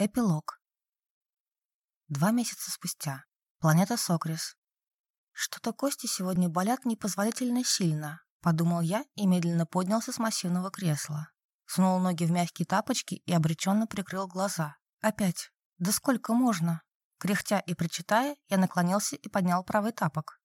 Эпилог. Два месяца спустя. Планета Сокрис. Что-то кости сегодня болят непозволительно сильно, подумал я и медленно поднялся с массивного кресла. Сунул ноги в мягкие тапочки и обреченно прикрыл глаза. Опять. Да сколько можно? Кряхтя и причитая, я наклонился и поднял правый тапок.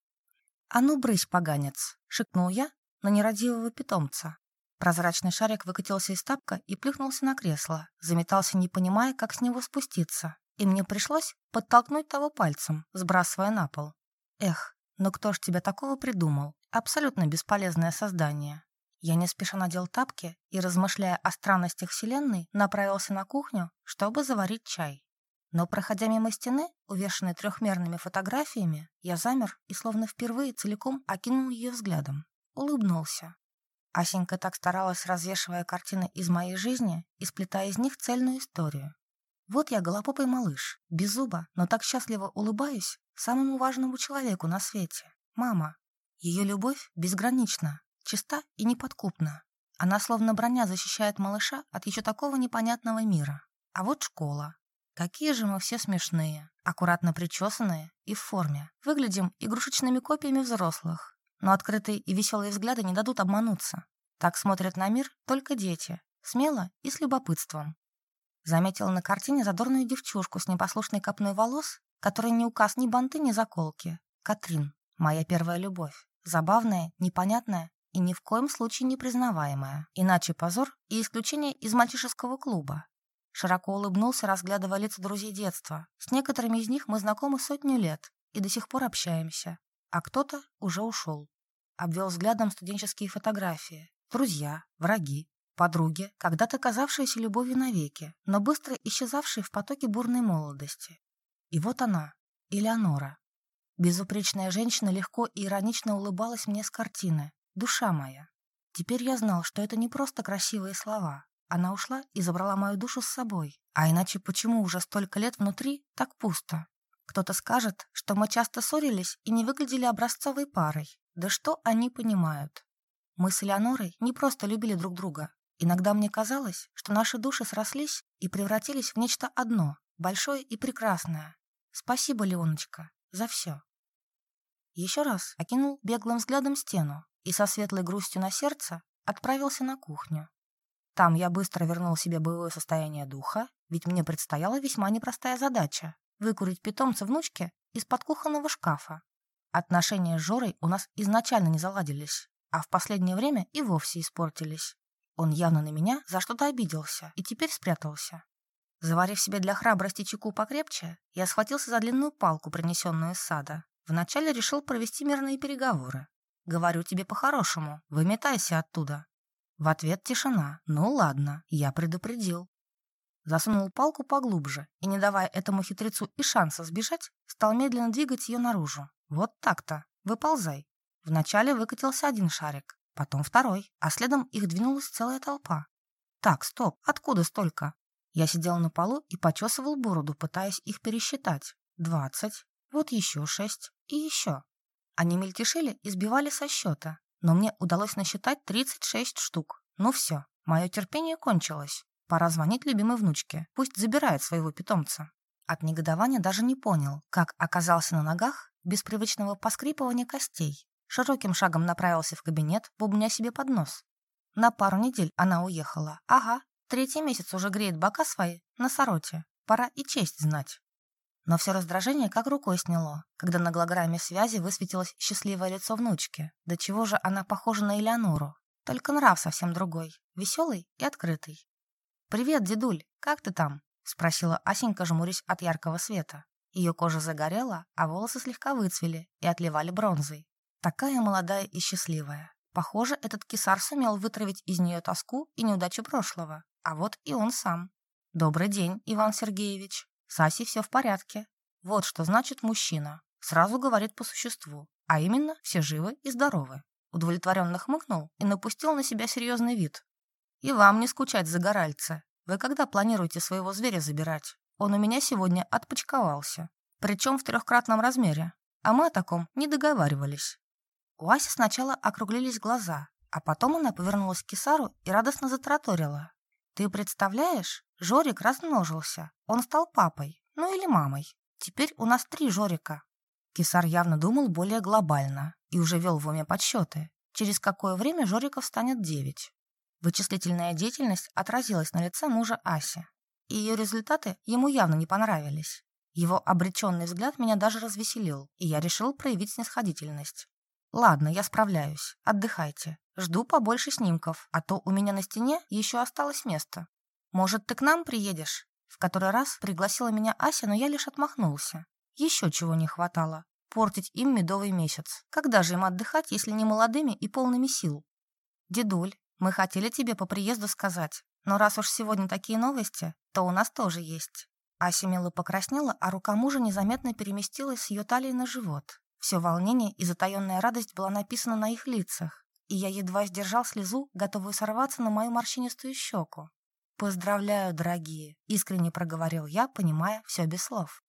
«А ну, брысь, поганец!» — шикнул я на нерадивого питомца. Прозрачный шарик выкатился из тапка и плюхнулся на кресло, заметался, не понимая, как с него спуститься. И мне пришлось подтолкнуть того пальцем, сбрасывая на пол. Эх, ну кто ж тебя такого придумал? Абсолютно бесполезное создание. Я не спеша надел тапки и, размышляя о странностях Вселенной, направился на кухню, чтобы заварить чай. Но, проходя мимо стены, увешанной трехмерными фотографиями, я замер и словно впервые целиком окинул ее взглядом. Улыбнулся. Асенька так старалась, развешивая картины из моей жизни и сплетая из них цельную историю. Вот я голопопый малыш, без зуба, но так счастливо улыбаюсь самому важному человеку на свете — мама. Ее любовь безгранична, чиста и неподкупна. Она словно броня защищает малыша от еще такого непонятного мира. А вот школа. Какие же мы все смешные, аккуратно причесанные и в форме. Выглядим игрушечными копиями взрослых. Но открытые и веселые взгляды не дадут обмануться. Так смотрят на мир только дети, смело и с любопытством. Заметила на картине задорную девчушку с непослушной копной волос, которой не указ ни банты, ни заколки. Катрин, моя первая любовь. Забавная, непонятная и ни в коем случае не признаваемая. Иначе позор и исключение из мальчишеского клуба. Широко улыбнулся, разглядывая лица друзей детства. С некоторыми из них мы знакомы сотню лет и до сих пор общаемся. А кто-то уже ушел. Обвел взглядом студенческие фотографии. Друзья, враги, подруги, когда-то казавшиеся любовью навеки, но быстро исчезавшие в потоке бурной молодости. И вот она, Элеонора. Безупречная женщина легко и иронично улыбалась мне с картины. Душа моя. Теперь я знал, что это не просто красивые слова. Она ушла и забрала мою душу с собой. А иначе почему уже столько лет внутри так пусто? Кто-то скажет, что мы часто ссорились и не выглядели образцовой парой. Да что они понимают? Мы с Элеонорой не просто любили друг друга. Иногда мне казалось, что наши души срослись и превратились в нечто одно, большое и прекрасное. Спасибо, Леоночка, за все. Еще раз окинул беглым взглядом стену и со светлой грустью на сердце отправился на кухню. Там я быстро вернул себе боевое состояние духа, ведь мне предстояла весьма непростая задача — выкурить питомца внучки из-под кухонного шкафа. Отношения с Жорой у нас изначально не заладились, а в последнее время и вовсе испортились. Он явно на меня за что-то обиделся и теперь спрятался. Заварив себе для храбрости чеку покрепче, я схватился за длинную палку, принесенную из сада. Вначале решил провести мирные переговоры. Говорю тебе по-хорошему, выметайся оттуда. В ответ тишина. Ну ладно, я предупредил. Засунул палку поглубже и, не давая этому хитрецу и шанса сбежать, стал медленно двигать ее наружу. Вот так-то. Выползай. Вначале выкатился один шарик, потом второй, а следом их двинулась целая толпа. Так, стоп, откуда столько? Я сидел на полу и почесывал бороду, пытаясь их пересчитать. Двадцать, вот еще шесть и еще. Они мельтешили и сбивали со счета, но мне удалось насчитать тридцать шесть штук. Ну все, мое терпение кончилось. Пора звонить любимой внучке, пусть забирает своего питомца. От негодования даже не понял, как оказался на ногах без привычного поскрипывания костей широким шагом направился в кабинет, бубня себе под нос. На пару недель она уехала. Ага, третий месяц уже греет бока свои на сороте. Пора и честь знать. Но все раздражение как рукой сняло, когда на голограмме связи высветилось счастливое лицо внучки. До чего же она похожа на Элеонору. Только нрав совсем другой, веселый и открытый. «Привет, дедуль, как ты там?» — спросила Асенька, жмурясь от яркого света. Ее кожа загорела, а волосы слегка выцвели и отливали бронзой. Такая молодая и счастливая. Похоже, этот кисар сумел вытравить из нее тоску и неудачу прошлого. А вот и он сам. «Добрый день, Иван Сергеевич. С Асей все в порядке. Вот что значит мужчина. Сразу говорит по существу. А именно, все живы и здоровы». Удовлетворенно хмыкнул и напустил на себя серьезный вид. «И вам не скучать, загоральцы. Вы когда планируете своего зверя забирать? Он у меня сегодня отпочковался. Причем в трехкратном размере. А мы о таком не договаривались». У Аси сначала округлились глаза, а потом она повернулась к Кисару и радостно затраторила. Ты представляешь, Жорик размножился. Он стал папой, ну или мамой. Теперь у нас три Жорика. Кисар явно думал более глобально и уже вел в уме подсчеты. Через какое время Жориков станет девять. Вычислительная деятельность отразилась на лице мужа Аси, и ее результаты ему явно не понравились. Его обреченный взгляд меня даже развеселил, и я решил проявить снисходительность. «Ладно, я справляюсь. Отдыхайте. Жду побольше снимков, а то у меня на стене еще осталось место. Может, ты к нам приедешь?» В который раз пригласила меня Ася, но я лишь отмахнулся. Еще чего не хватало. Портить им медовый месяц. Когда же им отдыхать, если не молодыми и полными сил? «Дедуль, мы хотели тебе по приезду сказать, но раз уж сегодня такие новости, то у нас тоже есть». Ася покраснела, а рука мужа незаметно переместилась с ее талии на живот. Все волнение и затаенная радость была написана на их лицах, и я едва сдержал слезу, готовую сорваться на мою морщинистую щеку. «Поздравляю, дорогие!» — искренне проговорил я, понимая все без слов.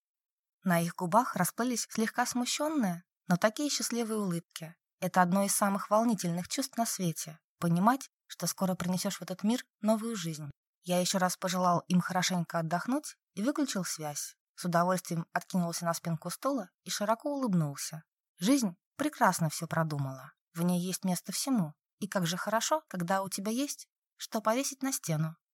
На их губах расплылись слегка смущенные, но такие счастливые улыбки. Это одно из самых волнительных чувств на свете — понимать, что скоро принесешь в этот мир новую жизнь. Я еще раз пожелал им хорошенько отдохнуть и выключил связь. С удовольствием откинулся на спинку стула и широко улыбнулся. Жизнь прекрасно все продумала. В ней есть место всему. И как же хорошо, когда у тебя есть, что повесить на стену.